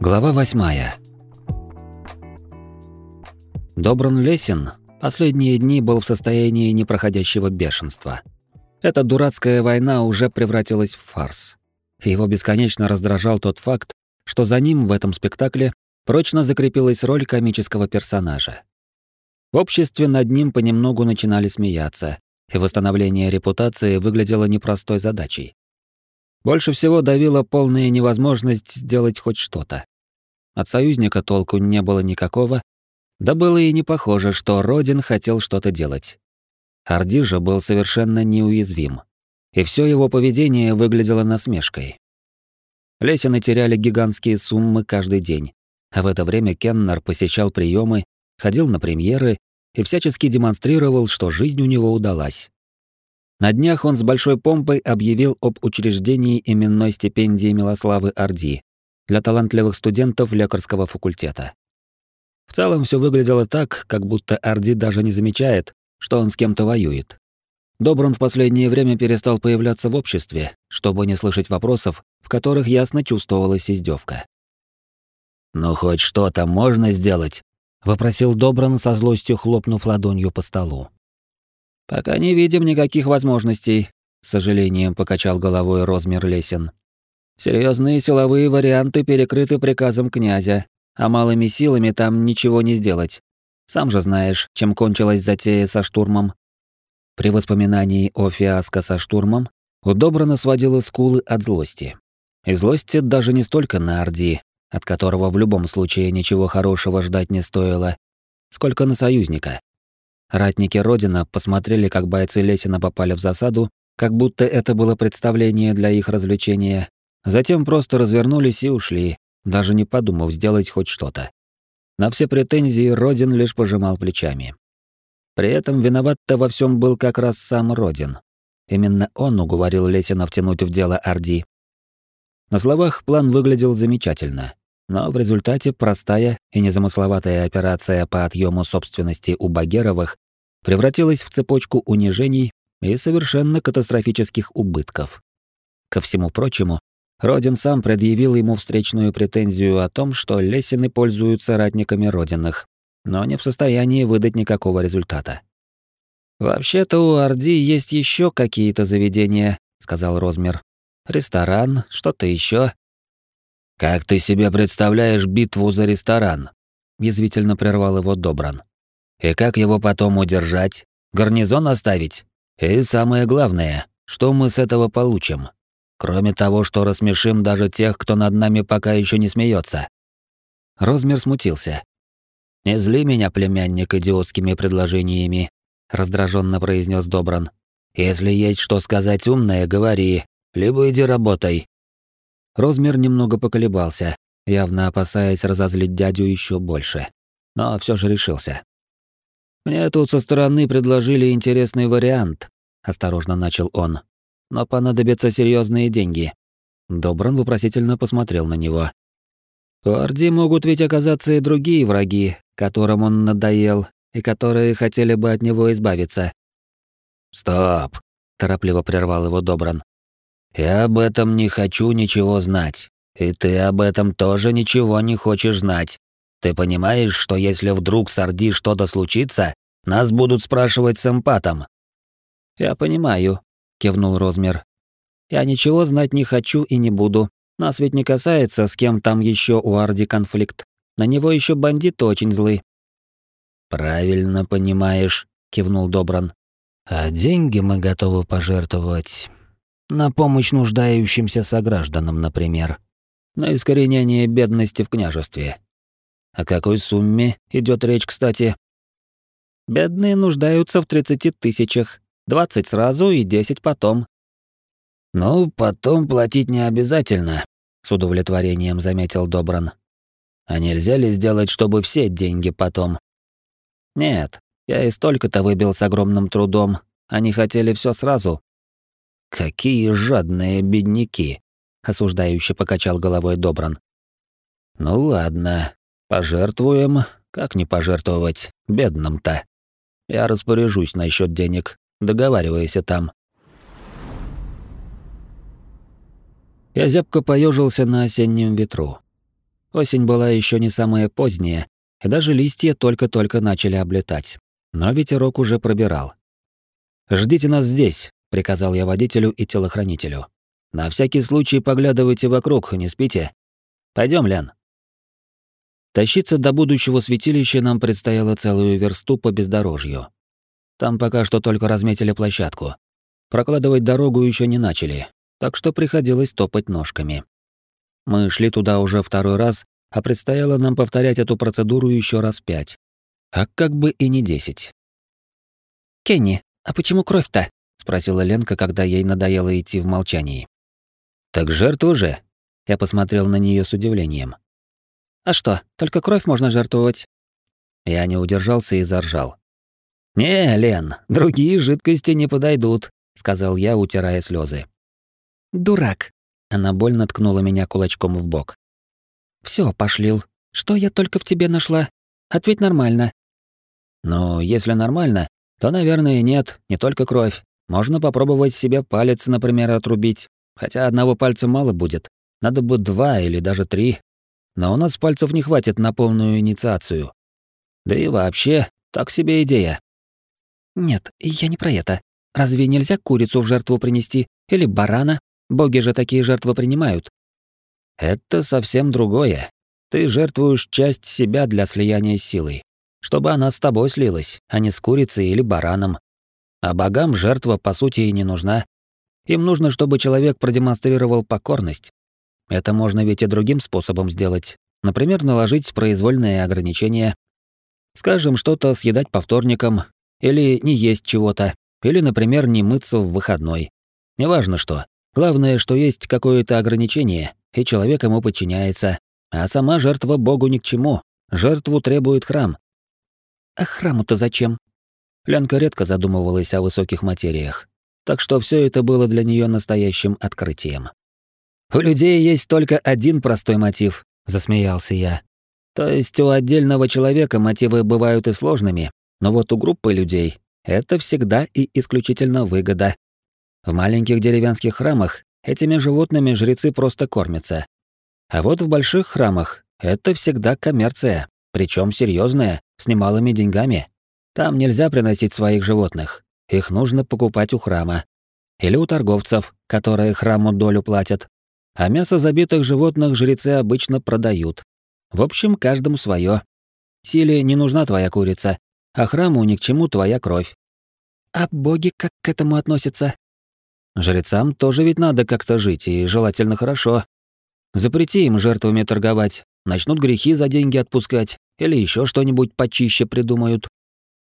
Глава восьмая. Добран Лесин последние дни был в состоянии непроходящего бешенства. Эта дурацкая война уже превратилась в фарс. Его бесконечно раздражал тот факт, что за ним в этом спектакле прочно закрепилась роль комического персонажа. В обществе над ним понемногу начинали смеяться, и восстановление репутации выглядело непростой задачей. Больше всего давила полная невозможность сделать хоть что-то. От союзника толку не было никакого, да было и не похоже, что Родин хотел что-то делать. Арди же был совершенно неуязвим, и все его поведение выглядело насмешкой. Лесины теряли гигантские суммы каждый день, а в это время Кеннер посещал приемы, ходил на премьеры и всячески демонстрировал, что жизнь у него удалась. На днях он с большой помпой объявил об учреждении именной стипендии Милославы Орди для талантливых студентов лекарского факультета. В целом все выглядело так, как будто Орди даже не замечает, что он с кем-то воюет. Доброн в последнее время перестал появляться в обществе, чтобы не слышать вопросов, в которых ясно чувствовалась издевка. «Ну хоть что-то можно сделать?» — вопросил Доброн со злостью, хлопнув ладонью по столу. «Пока не видим никаких возможностей», — с сожалением покачал головой Розмер Лесин. Серьезные силовые варианты перекрыты приказом князя, а малыми силами там ничего не сделать. Сам же знаешь, чем кончилась затея со штурмом». При воспоминании о фиаско со штурмом у Добрана сводило скулы от злости. И злости даже не столько на Орди, от которого в любом случае ничего хорошего ждать не стоило, сколько на союзника. Ратники Родина посмотрели, как бойцы Лесина попали в засаду, как будто это было представление для их развлечения, затем просто развернулись и ушли, даже не подумав сделать хоть что-то. На все претензии Родин лишь пожимал плечами. При этом виноват-то во всем был как раз сам Родин. Именно он уговорил Лесина втянуть в дело Орди. На словах план выглядел замечательно, но в результате простая и незамысловатая операция по отъему собственности у Багеровых превратилась в цепочку унижений и совершенно катастрофических убытков. Ко всему прочему, Родин сам предъявил ему встречную претензию о том, что Лесины пользуются ратниками Родинах, но не в состоянии выдать никакого результата. «Вообще-то у Орди есть еще какие-то заведения», — сказал Розмер. «Ресторан, что-то еще. «Как ты себе представляешь битву за ресторан?» — язвительно прервал его Добран. «И как его потом удержать? Гарнизон оставить? И самое главное, что мы с этого получим? Кроме того, что рассмешим даже тех, кто над нами пока еще не смеется. Розмер смутился. «Не зли меня, племянник, идиотскими предложениями», — раздраженно произнес Добран. «Если есть что сказать умное, говори, либо иди работай, Розмер немного поколебался, явно опасаясь разозлить дядю еще больше. Но все же решился. «Мне тут со стороны предложили интересный вариант», — осторожно начал он. «Но понадобятся серьезные деньги». Добран вопросительно посмотрел на него. «У Орди могут ведь оказаться и другие враги, которым он надоел, и которые хотели бы от него избавиться». «Стоп!» — торопливо прервал его Добран. Я об этом не хочу ничего знать. И ты об этом тоже ничего не хочешь знать. Ты понимаешь, что если вдруг с Орди что-то случится, нас будут спрашивать с эмпатом?» «Я понимаю», — кивнул Розмер. «Я ничего знать не хочу и не буду. Нас ведь не касается, с кем там еще у Орди конфликт. На него еще бандиты очень злы». «Правильно понимаешь», — кивнул Добран. «А деньги мы готовы пожертвовать на помощь нуждающимся согражданам, например. На искоренение бедности в княжестве. О какой сумме идет речь, кстати? Бедные нуждаются в 30 тысячах. 20 сразу и 10 потом. Ну, потом платить не обязательно, с удовлетворением заметил Добран. А нельзя ли сделать, чтобы все деньги потом? Нет, я и столько-то выбил с огромным трудом. Они хотели все сразу, Какие жадные бедняки, осуждающе покачал головой Добран. Ну ладно, пожертвуем, как не пожертвовать бедным-то. Я распоряжусь насчет денег, договаривайся там. Я зябко поежился на осеннем ветру. Осень была еще не самая поздняя, и даже листья только-только начали облетать. Но ветерок уже пробирал. «Ждите нас здесь», — приказал я водителю и телохранителю. «На всякий случай поглядывайте вокруг, не спите. Пойдем, Лен». Тащиться до будущего святилища нам предстояло целую версту по бездорожью. Там пока что только разметили площадку. Прокладывать дорогу еще не начали, так что приходилось топать ножками. Мы шли туда уже второй раз, а предстояло нам повторять эту процедуру еще раз пять. А как бы и не десять. «Кенни, а почему кровь-то?» — спросила Ленка, когда ей надоело идти в молчании. «Так жертва же!» — я посмотрел на нее с удивлением. «А что, только кровь можно жертвовать?» Я не удержался и заржал. «Не, Лен, другие жидкости не подойдут», — сказал я, утирая слезы. «Дурак!» — она больно ткнула меня кулачком в бок. Все, пошлил. Что я только в тебе нашла? Ответь нормально». «Ну, если нормально, то, наверное, нет, не только кровь. Можно попробовать себе палец, например, отрубить. Хотя одного пальца мало будет. Надо бы два или даже три. Но у нас пальцев не хватит на полную инициацию. Да и вообще, так себе идея. Нет, я не про это. Разве нельзя курицу в жертву принести? Или барана? Боги же такие жертвы принимают. Это совсем другое. Ты жертвуешь часть себя для слияния с силой, чтобы она с тобой слилась, а не с курицей или бараном. А богам жертва по сути и не нужна. Им нужно, чтобы человек продемонстрировал покорность. Это можно ведь и другим способом сделать. Например, наложить произвольные ограничения. Скажем, что-то съедать по вторникам, или не есть чего-то, или, например, не мыться в выходной. Неважно что. Главное, что есть какое-то ограничение, и человек ему подчиняется, а сама жертва богу ни к чему. Жертву требует храм. А храму-то зачем? Ленка редко задумывалась о высоких материях, так что все это было для нее настоящим открытием. У людей есть только один простой мотив, засмеялся я. То есть у отдельного человека мотивы бывают и сложными, но вот у группы людей это всегда и исключительно выгода. В маленьких деревенских храмах этими животными жрецы просто кормятся. А вот в больших храмах это всегда коммерция, причем серьезная, с немалыми деньгами. Там нельзя приносить своих животных. Их нужно покупать у храма. Или у торговцев, которые храму долю платят. А мясо забитых животных жрецы обычно продают. В общем, каждому свое. Силе не нужна твоя курица, а храму ни к чему твоя кровь. А боги как к этому относятся? Жрецам тоже ведь надо как-то жить, и желательно хорошо. Запрети им жертвами торговать, начнут грехи за деньги отпускать или еще что-нибудь почище придумают.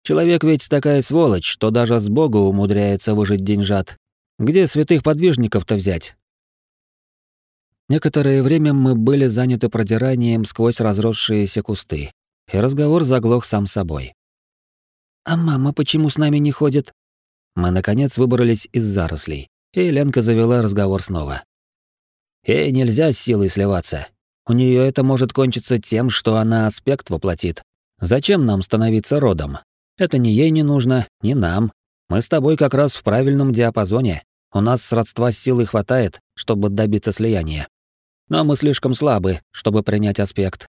Человек ведь такая сволочь, что даже с Бога умудряется выжить деньжат. Где святых подвижников-то взять? Некоторое время мы были заняты продиранием сквозь разросшиеся кусты, и разговор заглох сам собой. «А мама почему с нами не ходит?» Мы, наконец, выбрались из зарослей и Ленка завела разговор снова. Ей нельзя с силой сливаться. У нее это может кончиться тем, что она аспект воплотит. Зачем нам становиться родом? Это ни ей не нужно, ни нам. Мы с тобой как раз в правильном диапазоне. У нас сродства с силой хватает, чтобы добиться слияния. Но мы слишком слабы, чтобы принять аспект.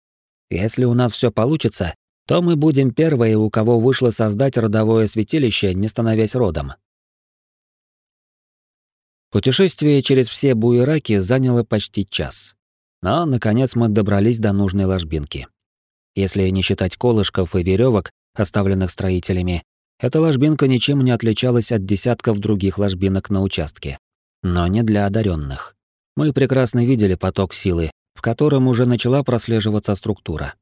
Если у нас все получится, то мы будем первые, у кого вышло создать родовое святилище, не становясь родом. Путешествие через все буераки заняло почти час. Но, наконец, мы добрались до нужной ложбинки. Если не считать колышков и веревок, оставленных строителями, эта ложбинка ничем не отличалась от десятков других ложбинок на участке. Но не для одаренных. Мы прекрасно видели поток силы, в котором уже начала прослеживаться структура.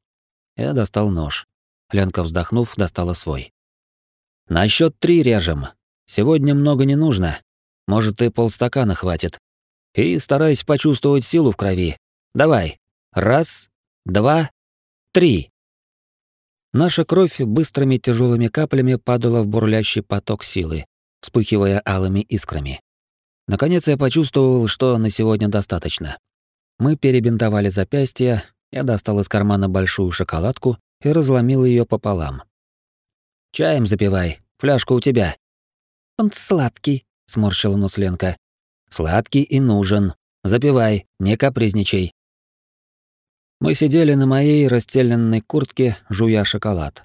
Я достал нож. Ленка, вздохнув, достала свой. «На счет три режем. Сегодня много не нужно, может, и полстакана хватит. И старайся почувствовать силу в крови. Давай. Раз, два, три. Наша кровь быстрыми тяжелыми каплями падала в бурлящий поток силы, вспыхивая алыми искрами. Наконец я почувствовал, что на сегодня достаточно. Мы перебинтовали запястья, я достал из кармана большую шоколадку и разломил ее пополам. «Чаем запивай, фляжка у тебя». «Он сладкий», — сморщила нос Ленка. «Сладкий и нужен. Запивай, не капризничай». Мы сидели на моей расстеленной куртке, жуя шоколад.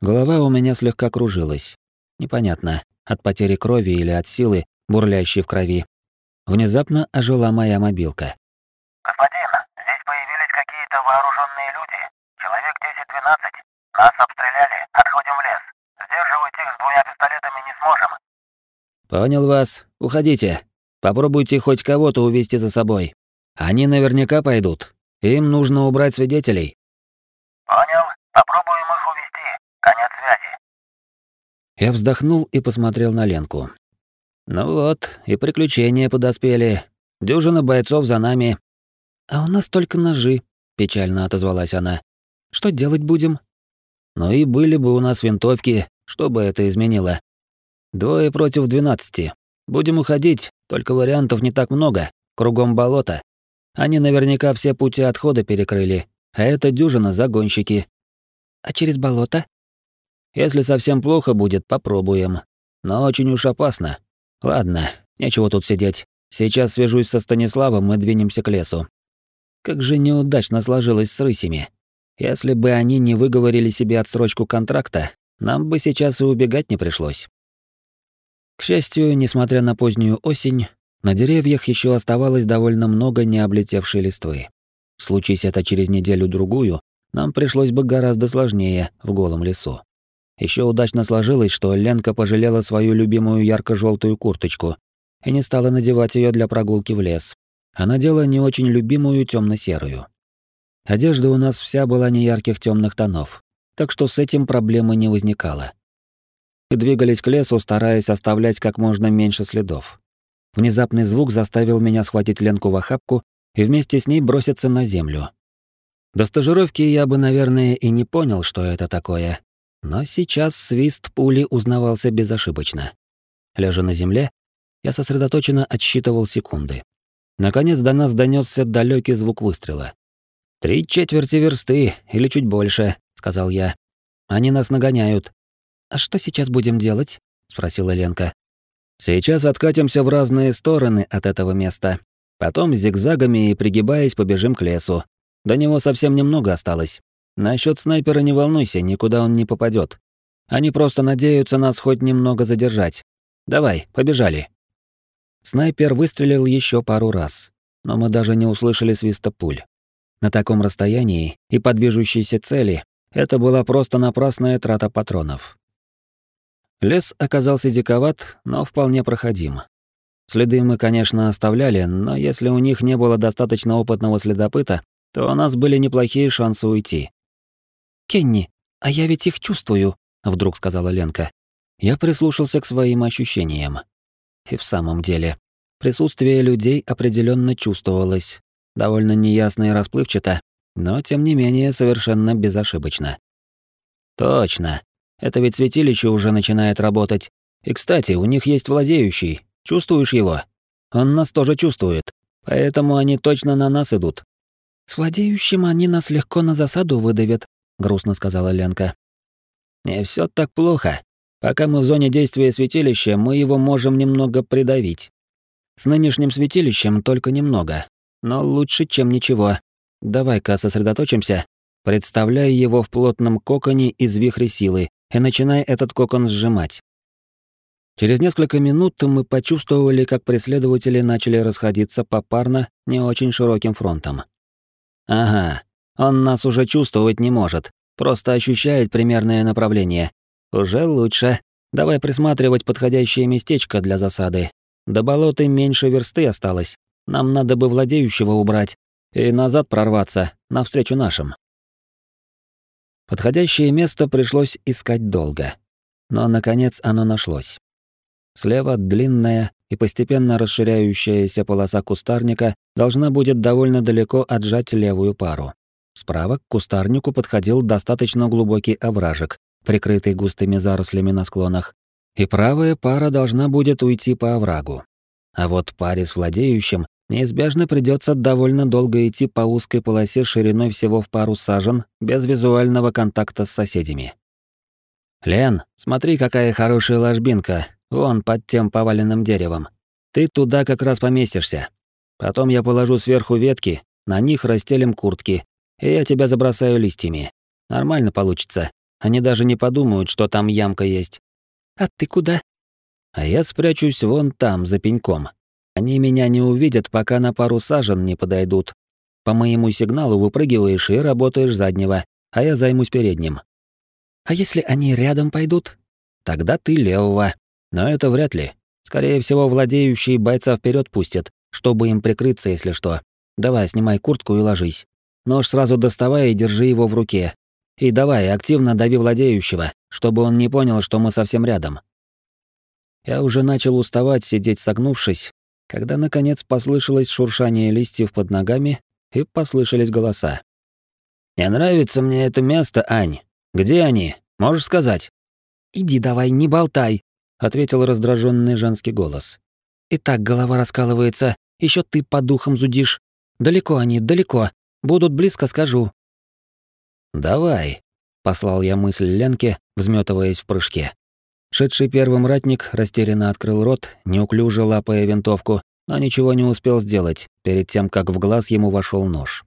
Голова у меня слегка кружилась. Непонятно, от потери крови или от силы, бурлящей в крови. Внезапно ожила моя мобилка. «Господин, здесь появились какие-то вооруженные люди. Человек 10-12. Нас обстреляли. Отходим в лес. Сдерживать их с двумя пистолетами не сможем». «Понял вас. Уходите. Попробуйте хоть кого-то увести за собой. Они наверняка пойдут. Им нужно убрать свидетелей». «Понял. Попробуем их увести. Конец связи». Я вздохнул и посмотрел на Ленку. Ну вот, и приключения подоспели. Дюжина бойцов за нами. А у нас только ножи, печально отозвалась она. Что делать будем? Ну и были бы у нас винтовки, что бы это изменило? Двое против двенадцати. Будем уходить, только вариантов не так много. Кругом болото. Они наверняка все пути отхода перекрыли, а это дюжина загонщики. А через болото? Если совсем плохо будет, попробуем. Но очень уж опасно. Ладно, нечего тут сидеть. Сейчас свяжусь со Станиславом и двинемся к лесу. Как же неудачно сложилось с рысями. Если бы они не выговорили себе отсрочку контракта, нам бы сейчас и убегать не пришлось. К счастью, несмотря на позднюю осень, на деревьях еще оставалось довольно много необлетевшей листвы. Случись это через неделю-другую, нам пришлось бы гораздо сложнее в голом лесу. Еще удачно сложилось, что Ленка пожалела свою любимую ярко желтую курточку и не стала надевать ее для прогулки в лес, а надела не очень любимую темно серую Одежда у нас вся была неярких темных тонов, так что с этим проблемы не возникало. Мы двигались к лесу, стараясь оставлять как можно меньше следов. Внезапный звук заставил меня схватить Ленку в охапку и вместе с ней броситься на землю. До стажировки я бы, наверное, и не понял, что это такое, но сейчас свист пули узнавался безошибочно. Лежа на земле, я сосредоточенно отсчитывал секунды. Наконец до нас донесся далекий звук выстрела. «Три четверти версты, или чуть больше», — сказал я. «Они нас нагоняют». «А что сейчас будем делать?» — спросила Ленка. «Сейчас откатимся в разные стороны от этого места. Потом зигзагами и пригибаясь побежим к лесу. До него совсем немного осталось. Насчет снайпера не волнуйся, никуда он не попадет. Они просто надеются нас хоть немного задержать. Давай, побежали. Снайпер выстрелил еще пару раз, но мы даже не услышали свиста пуль. На таком расстоянии и по движущейся цели это была просто напрасная трата патронов. Лес оказался диковат, но вполне проходим. Следы мы, конечно, оставляли, но если у них не было достаточно опытного следопыта, то у нас были неплохие шансы уйти. «Кенни, а я ведь их чувствую», — вдруг сказала Ленка. Я прислушался к своим ощущениям. И в самом деле, присутствие людей определенно чувствовалось. Довольно неясно и расплывчато, но тем не менее совершенно безошибочно. Точно. Это ведь святилище уже начинает работать. И, кстати, у них есть владеющий. Чувствуешь его? Он нас тоже чувствует. Поэтому они точно на нас идут. С владеющим они нас легко на засаду выдавят, грустно сказала Ленка. Не все так плохо. Пока мы в зоне действия святилища, мы его можем немного придавить. С нынешним святилищем только немного, но лучше, чем ничего. Давай-ка сосредоточимся. Представляй его в плотном коконе из вихря силы и начинай этот кокон сжимать. Через несколько минут мы почувствовали, как преследователи начали расходиться попарно не очень широким фронтом. Ага, он нас уже чувствовать не может, просто ощущает примерное направление. Уже лучше. Давай присматривать подходящее местечко для засады. До болота меньше версты осталось. Нам надо бы владеющего убрать и назад прорваться, навстречу нашим. Подходящее место пришлось искать долго. Но, наконец, оно нашлось. Слева длинная и постепенно расширяющаяся полоса кустарника должна будет довольно далеко отжать левую пару. Справа к кустарнику подходил достаточно глубокий овражек, прикрытый густыми зарослями на склонах, и правая пара должна будет уйти по оврагу. А вот паре с владеющим неизбежно придется довольно долго идти по узкой полосе шириной всего в пару сажен, без визуального контакта с соседями. «Лен, смотри, какая хорошая ложбинка, вон под тем поваленным деревом. Ты туда как раз поместишься. Потом я положу сверху ветки, на них расстелим куртки, и я тебя забросаю листьями. Нормально получится. Они даже не подумают, что там ямка есть. А ты куда? А я спрячусь вон там, за пеньком. Они меня не увидят, пока на пару сажен не подойдут. По моему сигналу выпрыгиваешь и работаешь заднего, а я займусь передним. А если они рядом пойдут? Тогда ты левого. Но это вряд ли. Скорее всего, владеющие бойца вперед пустят, чтобы им прикрыться, если что. Давай, снимай куртку и ложись. Нож сразу доставай и держи его в руке. И давай, активно дави владеющего, чтобы он не понял, что мы совсем рядом. Я уже начал уставать сидеть согнувшись, когда наконец послышалось шуршание листьев под ногами и послышались голоса. «Не нравится мне это место, Ань. Где они? Можешь сказать?» «Иди давай, не болтай», — ответил раздраженный женский голос. «И так голова раскалывается, еще ты по духам зудишь. Далеко они, далеко. Будут близко, скажу». «Давай», — послал я мысль Ленке, взметываясь в прыжке. Шедший первым ратник растерянно открыл рот, неуклюже лапая винтовку, но ничего не успел сделать перед тем, как в глаз ему вошел нож.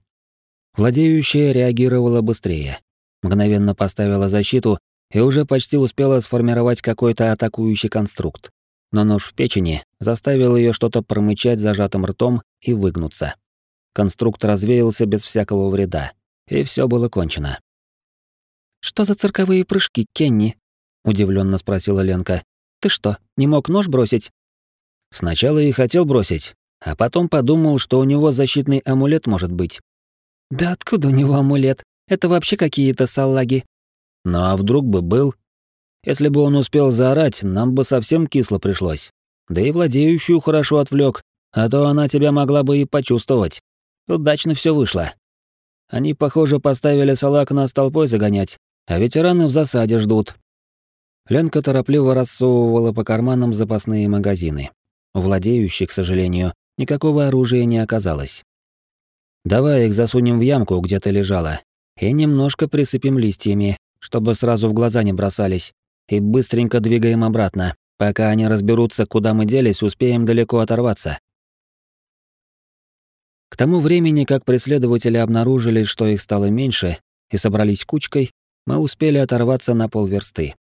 Владеющая реагировала быстрее. Мгновенно поставила защиту и уже почти успела сформировать какой-то атакующий конструкт. Но нож в печени заставил ее что-то промычать зажатым ртом и выгнуться. Конструкт развеялся без всякого вреда, и все было кончено. «Что за цирковые прыжки, Кенни?» — удивленно спросила Ленка. «Ты что, не мог нож бросить?» Сначала и хотел бросить, а потом подумал, что у него защитный амулет может быть. «Да откуда у него амулет? Это вообще какие-то салаги?» «Ну а вдруг бы был? Если бы он успел заорать, нам бы совсем кисло пришлось. Да и владеющую хорошо отвлек, а то она тебя могла бы и почувствовать. Удачно все вышло. Они, похоже, поставили салак нас толпой загонять, а ветераны в засаде ждут. Ленка торопливо рассовывала по карманам запасные магазины. У владеющих, к сожалению, никакого оружия не оказалось. «Давай их засунем в ямку, где ты лежала, и немножко присыпем листьями, чтобы сразу в глаза не бросались, и быстренько двигаем обратно. Пока они разберутся, куда мы делись, успеем далеко оторваться». К тому времени, как преследователи обнаружили, что их стало меньше, и собрались кучкой, мы успели оторваться на полверсты.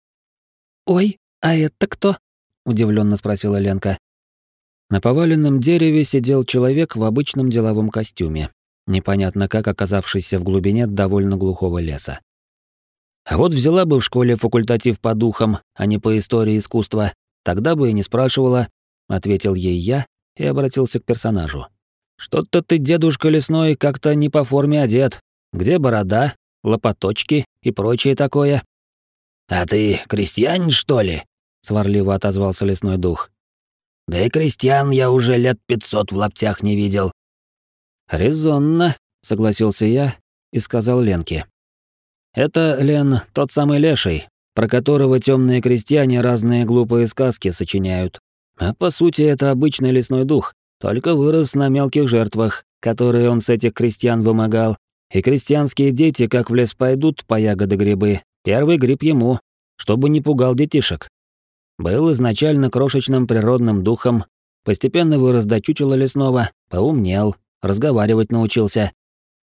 «Ой, а это кто?» — удивленно спросила Ленка. На поваленном дереве сидел человек в обычном деловом костюме, непонятно как оказавшийся в глубине довольно глухого леса. А вот взяла бы в школе факультатив по духам, а не по истории искусства, тогда бы и не спрашивала, ответил ей я и обратился к персонажу. Что-то ты, дедушка лесной, как-то не по форме одет. Где борода, лопаточки и прочее такое? А ты крестьянин, что ли? сварливо отозвался лесной дух. Да и крестьян я уже лет пятьсот в лаптях не видел. Резонно, согласился я и сказал Ленке. Это, Лен, тот самый леший, про которого темные крестьяне разные глупые сказки сочиняют. А по сути это обычный лесной дух, только вырос на мелких жертвах, которые он с этих крестьян вымогал. И крестьянские дети, как в лес пойдут по ягоды грибы, первый гриб ему, чтобы не пугал детишек. Был изначально крошечным природным духом, постепенно вырос до чучела лесного, поумнел, разговаривать научился.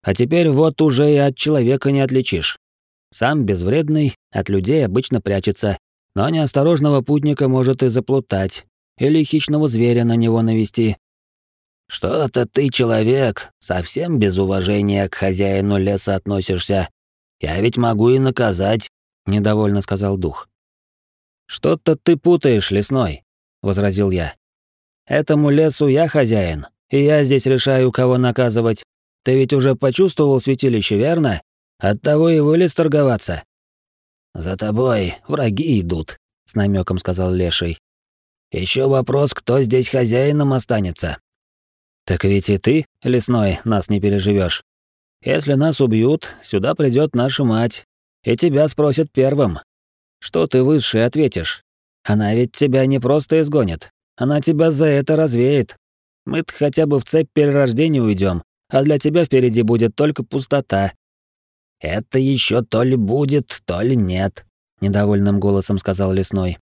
А теперь вот уже и от человека не отличишь. Сам безвредный, от людей обычно прячется, но неосторожного путника может и заплутать, или хищного зверя на него навести. «Что-то ты, человек, совсем без уважения к хозяину леса относишься. Я ведь могу и наказать», — недовольно сказал дух. «Что-то ты путаешь, лесной», — возразил я. «Этому лесу я хозяин, и я здесь решаю, кого наказывать. Ты ведь уже почувствовал святилище, верно? Оттого и вылез торговаться». «За тобой враги идут», — с намеком сказал Леший. Еще вопрос, кто здесь хозяином останется». «Так ведь и ты, лесной, нас не переживешь. Если нас убьют, сюда придет наша мать, и тебя спросят первым, что ты высший ответишь? Она ведь тебя не просто изгонит. Она тебя за это развеет. Мы-то хотя бы в цепь перерождения уйдем, а для тебя впереди будет только пустота. Это еще то ли будет, то ли нет, недовольным голосом сказал лесной.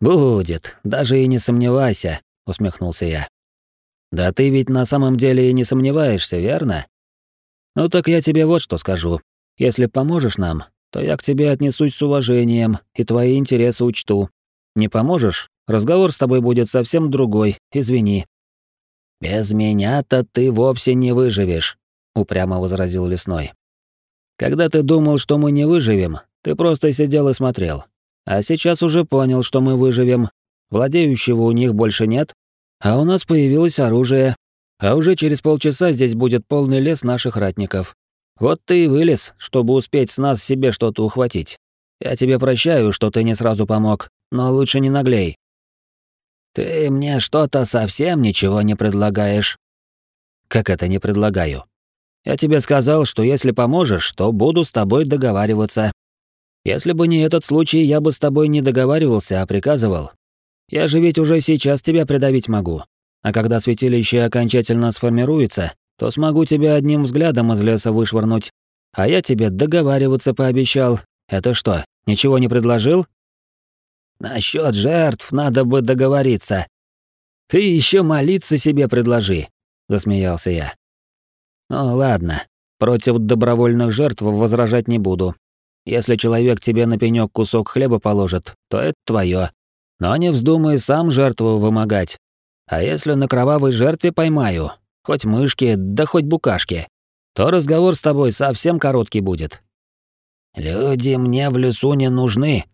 Будет, даже и не сомневайся, усмехнулся я. Да ты ведь на самом деле и не сомневаешься, верно? Ну так я тебе вот что скажу. Если поможешь нам, то я к тебе отнесусь с уважением и твои интересы учту. Не поможешь, разговор с тобой будет совсем другой, извини». «Без меня-то ты вовсе не выживешь», — упрямо возразил Лесной. «Когда ты думал, что мы не выживем, ты просто сидел и смотрел. А сейчас уже понял, что мы выживем. Владеющего у них больше нет, а у нас появилось оружие. А уже через полчаса здесь будет полный лес наших ратников. Вот ты и вылез, чтобы успеть с нас себе что-то ухватить. Я тебе прощаю, что ты не сразу помог, но лучше не наглей. Ты мне что-то совсем ничего не предлагаешь. Как это не предлагаю? Я тебе сказал, что если поможешь, то буду с тобой договариваться. Если бы не этот случай, я бы с тобой не договаривался, а приказывал. Я же ведь уже сейчас тебя придавить могу. А когда святилище окончательно сформируется, то смогу тебя одним взглядом из леса вышвырнуть. А я тебе договариваться пообещал. Это что, ничего не предложил? Насчет жертв надо бы договориться. Ты еще молиться себе предложи, засмеялся я. Ну ладно, против добровольных жертв возражать не буду. Если человек тебе на пенёк кусок хлеба положит, то это твое. Но не вздумай сам жертву вымогать. А если на кровавой жертве поймаю, хоть мышки, да хоть букашки, то разговор с тобой совсем короткий будет. Люди мне в лесу не нужны.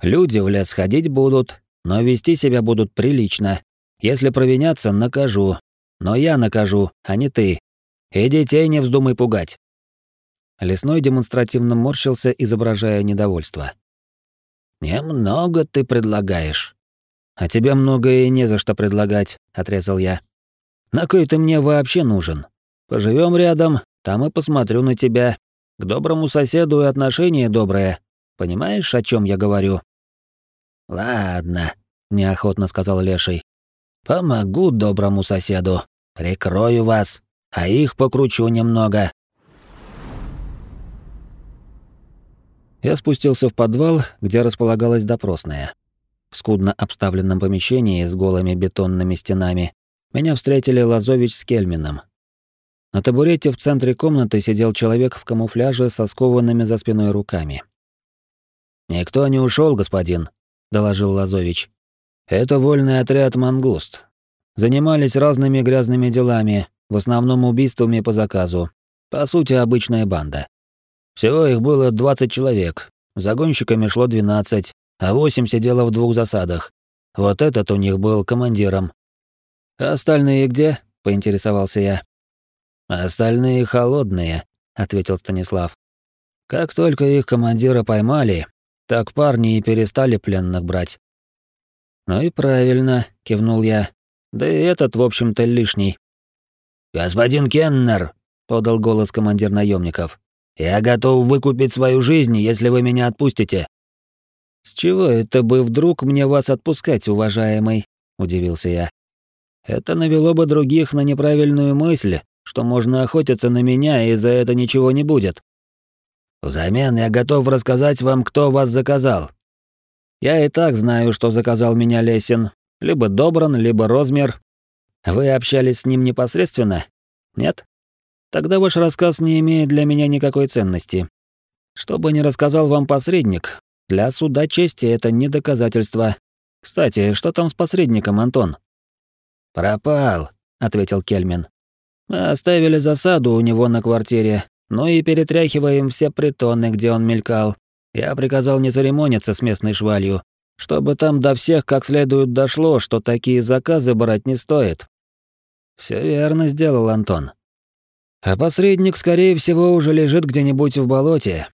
Люди в лес ходить будут, но вести себя будут прилично. Если провинятся, накажу. Но я накажу, а не ты. И детей не вздумай пугать. Лесной демонстративно морщился, изображая недовольство. «Немного ты предлагаешь». «А тебе многое и не за что предлагать», — отрезал я. «На кой ты мне вообще нужен? Поживем рядом, там и посмотрю на тебя. К доброму соседу и отношение доброе. Понимаешь, о чем я говорю?» «Ладно», — неохотно сказал Леший. «Помогу доброму соседу. Прикрою вас, а их покручу немного. Я спустился в подвал, где располагалась допросная. В скудно обставленном помещении с голыми бетонными стенами меня встретили Лазович с Кельмином. На табурете в центре комнаты сидел человек в камуфляже со скованными за спиной руками. «Никто не ушел, господин», — доложил Лазович. «Это вольный отряд «Мангуст». Занимались разными грязными делами, в основном убийствами по заказу. По сути, обычная банда. Всего их было 20 человек. Загонщиками шло 12, а 8 сидело в двух засадах. Вот этот у них был командиром. «А остальные где?» — поинтересовался я. «Остальные холодные», — ответил Станислав. «Как только их командира поймали, так парни и перестали пленных брать». «Ну и правильно», — кивнул я. «Да и этот, в общем-то, лишний». «Господин Кеннер», — подал голос командир наемников. Я готов выкупить свою жизнь, если вы меня отпустите». «С чего это бы вдруг мне вас отпускать, уважаемый?» — удивился я. «Это навело бы других на неправильную мысль, что можно охотиться на меня, и за это ничего не будет». «Взамен я готов рассказать вам, кто вас заказал». «Я и так знаю, что заказал меня Лесин. Либо Добран, либо Розмер. Вы общались с ним непосредственно? Нет?» Тогда ваш рассказ не имеет для меня никакой ценности. Что бы ни рассказал вам посредник, для суда чести это не доказательство. Кстати, что там с посредником, Антон? Пропал, ответил Кельмин. Мы оставили засаду у него на квартире, ну и перетряхиваем все притоны, где он мелькал. Я приказал не церемониться с местной швалью, чтобы там до всех как следует дошло, что такие заказы брать не стоит. Все верно сделал Антон. А посредник, скорее всего, уже лежит где-нибудь в болоте.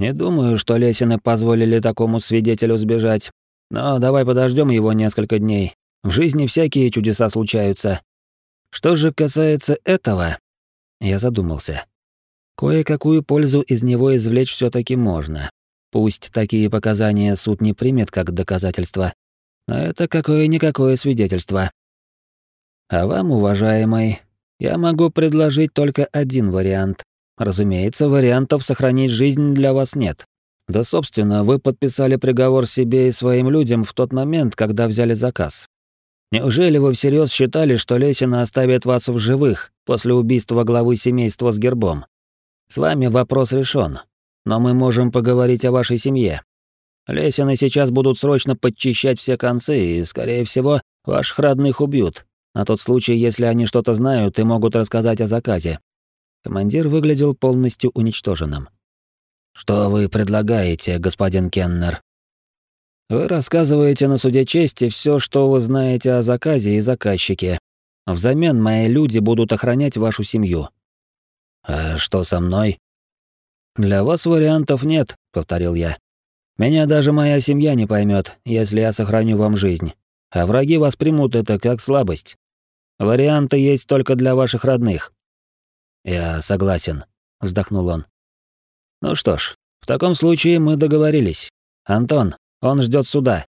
Не думаю, что Лесины позволили такому свидетелю сбежать. Но давай подождем его несколько дней. В жизни всякие чудеса случаются. Что же касается этого, я задумался. Кое-какую пользу из него извлечь все таки можно. Пусть такие показания суд не примет как доказательство, но это какое-никакое свидетельство. А вам, уважаемый, я могу предложить только один вариант. Разумеется, вариантов сохранить жизнь для вас нет. Да, собственно, вы подписали приговор себе и своим людям в тот момент, когда взяли заказ. Неужели вы всерьез считали, что Лесина оставит вас в живых после убийства главы семейства с гербом? С вами вопрос решен, но мы можем поговорить о вашей семье. Лесины сейчас будут срочно подчищать все концы, и, скорее всего, ваших родных убьют. На тот случай, если они что-то знают и могут рассказать о заказе. Командир выглядел полностью уничтоженным. Что вы предлагаете, господин Кеннер? Вы рассказываете на суде чести все, что вы знаете о заказе и заказчике. Взамен мои люди будут охранять вашу семью. А что со мной? Для вас вариантов нет, повторил я. Меня даже моя семья не поймет, если я сохраню вам жизнь. А враги воспримут это как слабость. Варианты есть только для ваших родных. Я согласен, вздохнул он. Ну что ж, в таком случае мы договорились. Антон, он ждет суда.